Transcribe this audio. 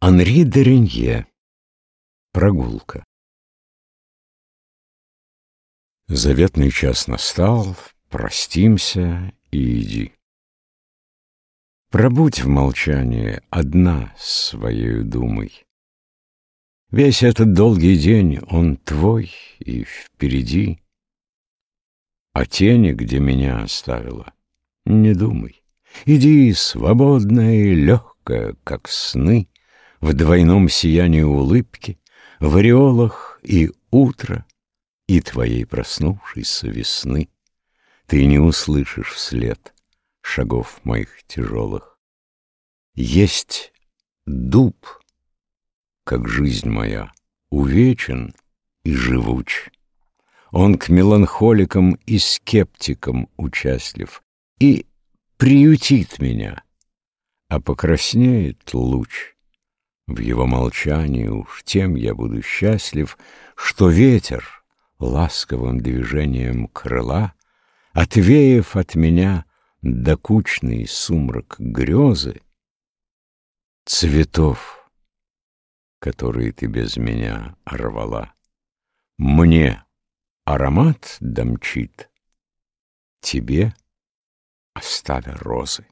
Анри де Ренье. Прогулка. Заветный час настал, простимся и иди. Пробудь в молчании одна своею думой. Весь этот долгий день он твой и впереди. А тени, где меня оставила, не думай. Иди, свободная и легкая, как сны, в двойном сиянии улыбки, в ореолах и утро, и твоей проснувшейся весны. Ты не услышишь вслед шагов моих тяжелых. Есть дуб, как жизнь моя, увечен и живуч. Он к меланхоликам и скептикам участлив и приютит меня, а покраснеет луч в его молчании уж тем я буду счастлив, Что ветер ласковым движением крыла, Отвеяв от меня докучный сумрак грезы, Цветов, которые ты без меня рвала, Мне аромат домчит, Тебе оставя розы.